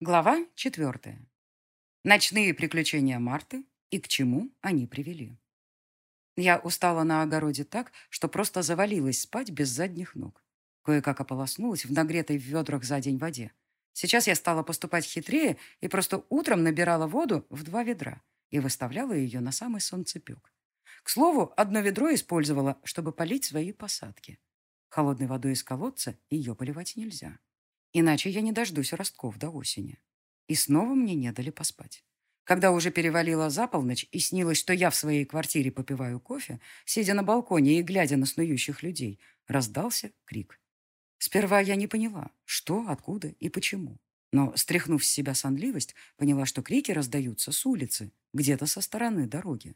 Глава четвертая. Ночные приключения Марты и к чему они привели. Я устала на огороде так, что просто завалилась спать без задних ног. Кое-как ополоснулась в нагретой в ведрах за день воде. Сейчас я стала поступать хитрее и просто утром набирала воду в два ведра и выставляла ее на самый солнцепек. К слову, одно ведро использовала, чтобы полить свои посадки. Холодной водой из колодца ее поливать нельзя. Иначе я не дождусь ростков до осени. И снова мне не дали поспать. Когда уже перевалила за полночь и снилось, что я в своей квартире попиваю кофе, сидя на балконе и глядя на снующих людей, раздался крик. Сперва я не поняла, что, откуда и почему. Но, стряхнув с себя сонливость, поняла, что крики раздаются с улицы, где-то со стороны дороги.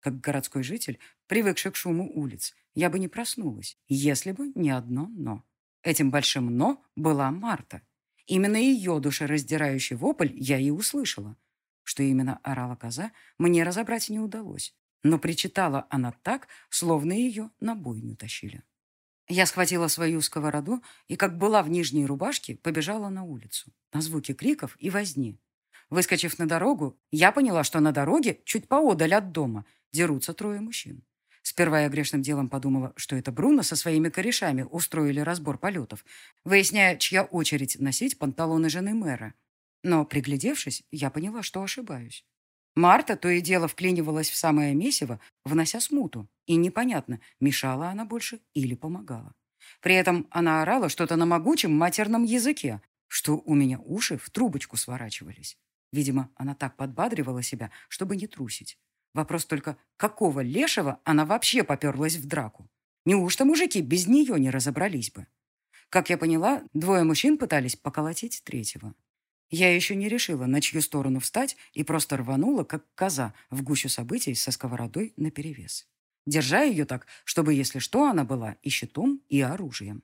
Как городской житель, привыкший к шуму улиц, я бы не проснулась, если бы не одно «но». Этим большим «но» была Марта. Именно ее душераздирающий вопль я и услышала. Что именно орала коза, мне разобрать не удалось. Но причитала она так, словно ее на бойню тащили. Я схватила свою сковороду и, как была в нижней рубашке, побежала на улицу, на звуки криков и возни. Выскочив на дорогу, я поняла, что на дороге, чуть поодаль от дома, дерутся трое мужчин. Сперва я грешным делом подумала, что это Бруно со своими корешами устроили разбор полетов, выясняя, чья очередь носить панталоны жены мэра. Но, приглядевшись, я поняла, что ошибаюсь. Марта то и дело вклинивалась в самое месиво, внося смуту, и непонятно, мешала она больше или помогала. При этом она орала что-то на могучем матерном языке, что у меня уши в трубочку сворачивались. Видимо, она так подбадривала себя, чтобы не трусить. Вопрос только, какого лешего она вообще поперлась в драку? Неужто мужики без нее не разобрались бы? Как я поняла, двое мужчин пытались поколотить третьего. Я еще не решила, на чью сторону встать, и просто рванула, как коза, в гущу событий со сковородой наперевес. Держа ее так, чтобы, если что, она была и щитом, и оружием.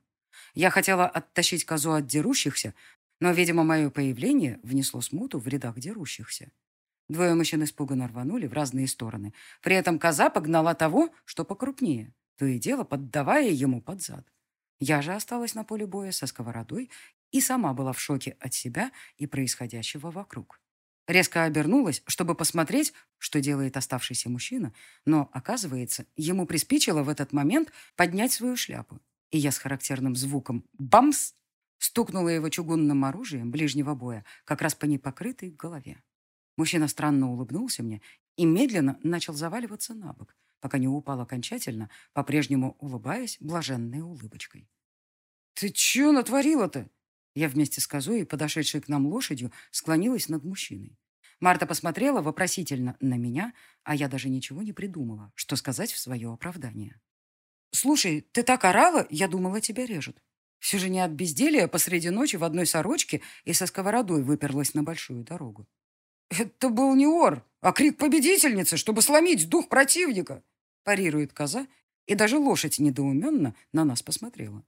Я хотела оттащить козу от дерущихся, но, видимо, мое появление внесло смуту в рядах дерущихся. Двое мужчин испуганно рванули в разные стороны. При этом коза погнала того, что покрупнее, то и дело поддавая ему под зад. Я же осталась на поле боя со сковородой и сама была в шоке от себя и происходящего вокруг. Резко обернулась, чтобы посмотреть, что делает оставшийся мужчина, но, оказывается, ему приспичило в этот момент поднять свою шляпу. И я с характерным звуком «бамс» стукнула его чугунным оружием ближнего боя как раз по непокрытой голове. Мужчина странно улыбнулся мне и медленно начал заваливаться на бок, пока не упал окончательно, по-прежнему улыбаясь блаженной улыбочкой. «Ты чё натворила-то?» Я вместе с козой, подошедшей к нам лошадью, склонилась над мужчиной. Марта посмотрела вопросительно на меня, а я даже ничего не придумала, что сказать в свое оправдание. «Слушай, ты так орала, я думала, тебя режут. Все же не от безделия посреди ночи в одной сорочке и со сковородой выперлась на большую дорогу. «Это был не ор, а крик победительницы, чтобы сломить дух противника!» парирует коза, и даже лошадь недоуменно на нас посмотрела.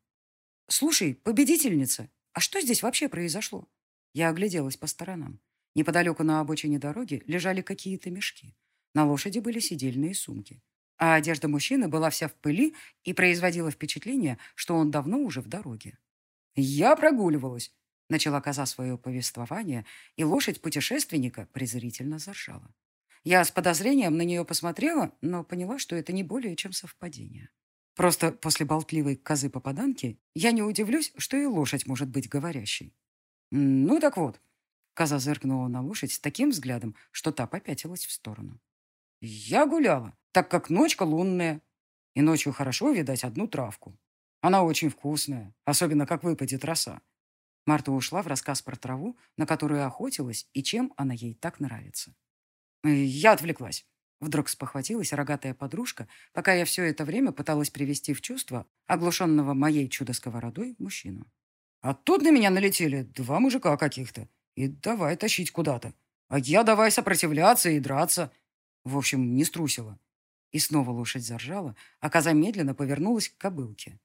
«Слушай, победительница, а что здесь вообще произошло?» Я огляделась по сторонам. Неподалеку на обочине дороги лежали какие-то мешки. На лошади были сидельные сумки. А одежда мужчины была вся в пыли и производила впечатление, что он давно уже в дороге. «Я прогуливалась», Начала коза свое повествование, и лошадь путешественника презрительно заржала. Я с подозрением на нее посмотрела, но поняла, что это не более чем совпадение. Просто после болтливой козы-попаданки я не удивлюсь, что и лошадь может быть говорящей. Ну так вот, коза зыркнула на лошадь с таким взглядом, что та попятилась в сторону. Я гуляла, так как ночка лунная, и ночью хорошо видать одну травку. Она очень вкусная, особенно как выпадет роса. Марта ушла в рассказ про траву, на которую охотилась, и чем она ей так нравится. «Я отвлеклась». Вдруг спохватилась рогатая подружка, пока я все это время пыталась привести в чувство оглушенного моей чудо-сковородой мужчину. А тут на меня налетели два мужика каких-то. И давай тащить куда-то. А я давай сопротивляться и драться. В общем, не струсила. И снова лошадь заржала, а коза медленно повернулась к кобылке.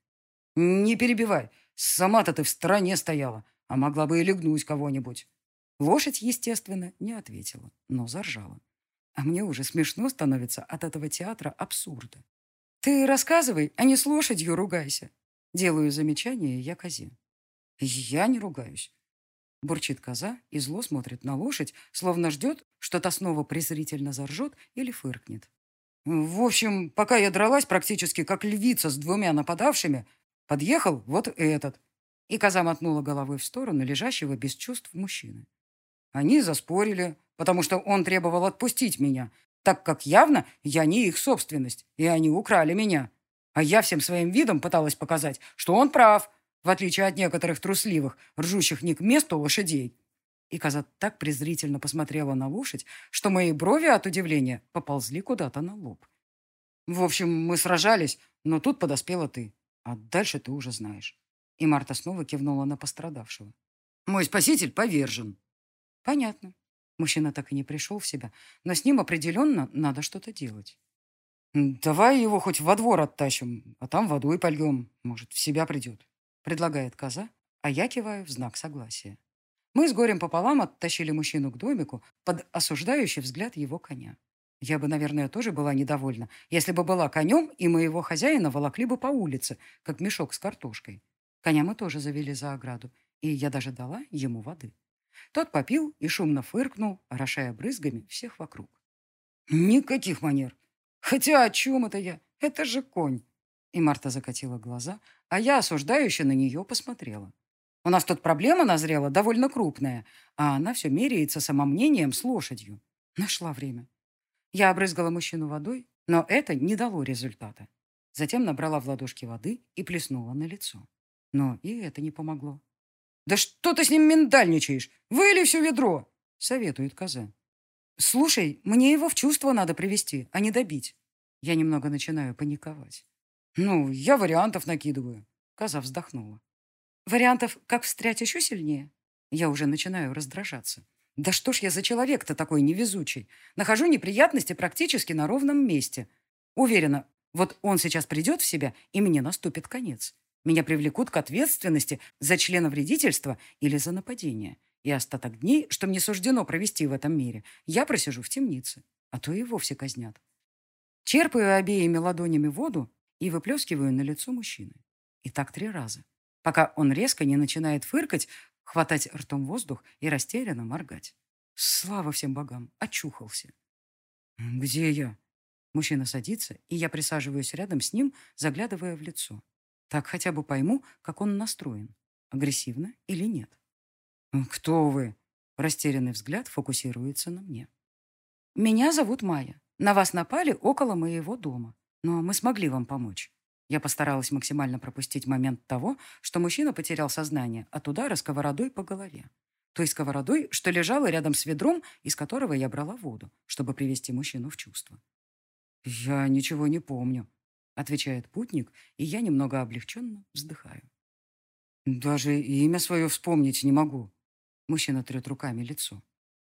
«Не перебивай. Сама-то ты в стороне стояла, а могла бы и легнуть кого-нибудь. Лошадь, естественно, не ответила, но заржала. А мне уже смешно становится от этого театра абсурда. Ты рассказывай, а не с лошадью ругайся. Делаю замечание я козе. Я не ругаюсь. Бурчит коза и зло смотрит на лошадь, словно ждет, что та снова презрительно заржет или фыркнет. В общем, пока я дралась практически как львица с двумя нападавшими, подъехал вот этот. И коза мотнула головой в сторону лежащего без чувств мужчины. Они заспорили, потому что он требовал отпустить меня, так как явно я не их собственность, и они украли меня. А я всем своим видом пыталась показать, что он прав, в отличие от некоторых трусливых, ржущих не к месту лошадей. И коза так презрительно посмотрела на лошадь, что мои брови от удивления поползли куда-то на лоб. В общем, мы сражались, но тут подоспела ты. А дальше ты уже знаешь. И Марта снова кивнула на пострадавшего. Мой спаситель повержен. Понятно. Мужчина так и не пришел в себя, но с ним определенно надо что-то делать. «Давай его хоть во двор оттащим, а там водой польем. Может, в себя придет», — предлагает коза, а я киваю в знак согласия. Мы с горем пополам оттащили мужчину к домику под осуждающий взгляд его коня. Я бы, наверное, тоже была недовольна, если бы была конем, и моего хозяина волокли бы по улице, как мешок с картошкой. Коня мы тоже завели за ограду, и я даже дала ему воды. Тот попил и шумно фыркнул, орошая брызгами всех вокруг. «Никаких манер. Хотя о чем это я? Это же конь!» И Марта закатила глаза, а я осуждающе на нее посмотрела. У нас тут проблема назрела довольно крупная, а она все меряется самомнением с лошадью. Нашла время. Я обрызгала мужчину водой, но это не дало результата. Затем набрала в ладошки воды и плеснула на лицо. Но и это не помогло. «Да что ты с ним миндальничаешь? Выли все ведро!» — советует коза. «Слушай, мне его в чувство надо привести, а не добить». Я немного начинаю паниковать. «Ну, я вариантов накидываю». Коза вздохнула. «Вариантов, как встрять еще сильнее?» Я уже начинаю раздражаться. «Да что ж я за человек-то такой невезучий? Нахожу неприятности практически на ровном месте. Уверена, вот он сейчас придет в себя, и мне наступит конец. Меня привлекут к ответственности за членовредительство или за нападение. И остаток дней, что мне суждено провести в этом мире, я просижу в темнице, а то и вовсе казнят. Черпаю обеими ладонями воду и выплескиваю на лицо мужчины. И так три раза, пока он резко не начинает фыркать, хватать ртом воздух и растерянно моргать. Слава всем богам, очухался. «Где я?» Мужчина садится, и я присаживаюсь рядом с ним, заглядывая в лицо. Так хотя бы пойму, как он настроен. Агрессивно или нет. «Кто вы?» Растерянный взгляд фокусируется на мне. «Меня зовут Майя. На вас напали около моего дома. Но мы смогли вам помочь». Я постаралась максимально пропустить момент того, что мужчина потерял сознание от удара сковородой по голове. Той сковородой, что лежала рядом с ведром, из которого я брала воду, чтобы привести мужчину в чувство. «Я ничего не помню», отвечает путник, и я немного облегченно вздыхаю. Даже имя свое вспомнить не могу. Мужчина трет руками лицо.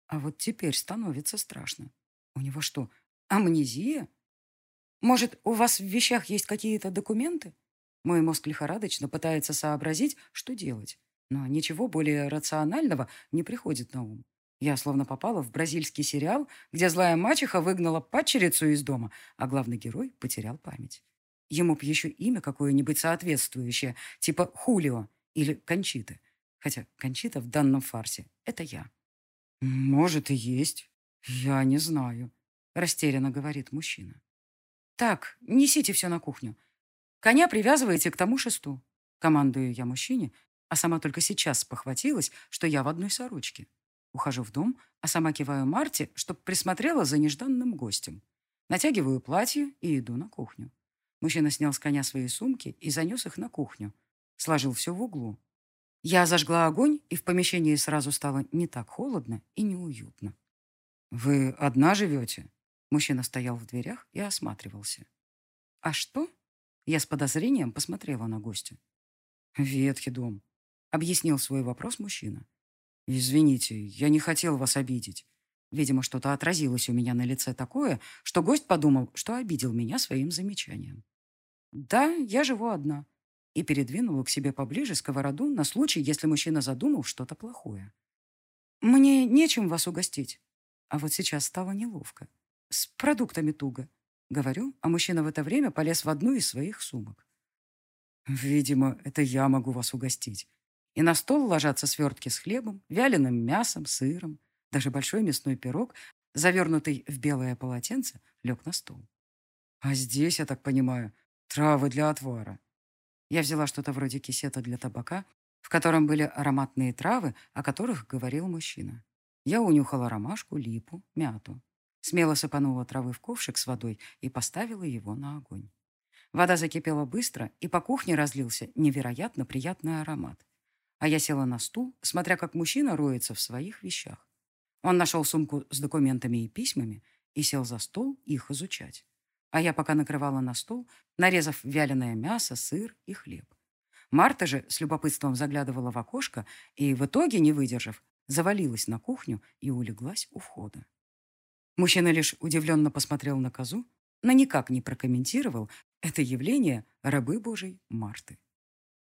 А вот теперь становится страшно. У него что, амнезия? Может, у вас в вещах есть какие-то документы? Мой мозг лихорадочно пытается сообразить, что делать. Но ничего более рационального не приходит на ум. Я словно попала в бразильский сериал, где злая мачеха выгнала падчерицу из дома, а главный герой потерял память. Ему б еще имя какое-нибудь соответствующее, типа Хулио или Кончита. Хотя Кончита в данном фарсе — это я. «Может, и есть. Я не знаю», — растерянно говорит мужчина. «Так, несите все на кухню. Коня привязывайте к тому шесту». Командую я мужчине, а сама только сейчас похватилась, что я в одной сорочке. Ухожу в дом, а сама киваю Марте, чтоб присмотрела за нежданным гостем. Натягиваю платье и иду на кухню. Мужчина снял с коня свои сумки и занес их на кухню. Сложил все в углу. Я зажгла огонь, и в помещении сразу стало не так холодно и неуютно. «Вы одна живете?» Мужчина стоял в дверях и осматривался. «А что?» Я с подозрением посмотрела на гостя. «Ветхий дом», — объяснил свой вопрос мужчина. «Извините, я не хотел вас обидеть. Видимо, что-то отразилось у меня на лице такое, что гость подумал, что обидел меня своим замечанием. «Да, я живу одна». И передвинула к себе поближе сковороду на случай, если мужчина задумал что-то плохое. «Мне нечем вас угостить». А вот сейчас стало неловко. «С продуктами туго». Говорю, а мужчина в это время полез в одну из своих сумок. «Видимо, это я могу вас угостить». И на стол ложатся свертки с хлебом, вяленым мясом, сыром. Даже большой мясной пирог, завернутый в белое полотенце, лег на стол. А здесь, я так понимаю, травы для отвара. Я взяла что-то вроде кисета для табака, в котором были ароматные травы, о которых говорил мужчина. Я унюхала ромашку, липу, мяту. Смело сыпанула травы в ковшик с водой и поставила его на огонь. Вода закипела быстро, и по кухне разлился невероятно приятный аромат. А я села на стул, смотря как мужчина роется в своих вещах. Он нашел сумку с документами и письмами и сел за стол их изучать. А я пока накрывала на стол, нарезав вяленое мясо, сыр и хлеб. Марта же с любопытством заглядывала в окошко и, в итоге, не выдержав, завалилась на кухню и улеглась у входа. Мужчина лишь удивленно посмотрел на козу, но никак не прокомментировал это явление рабы Божьей Марты.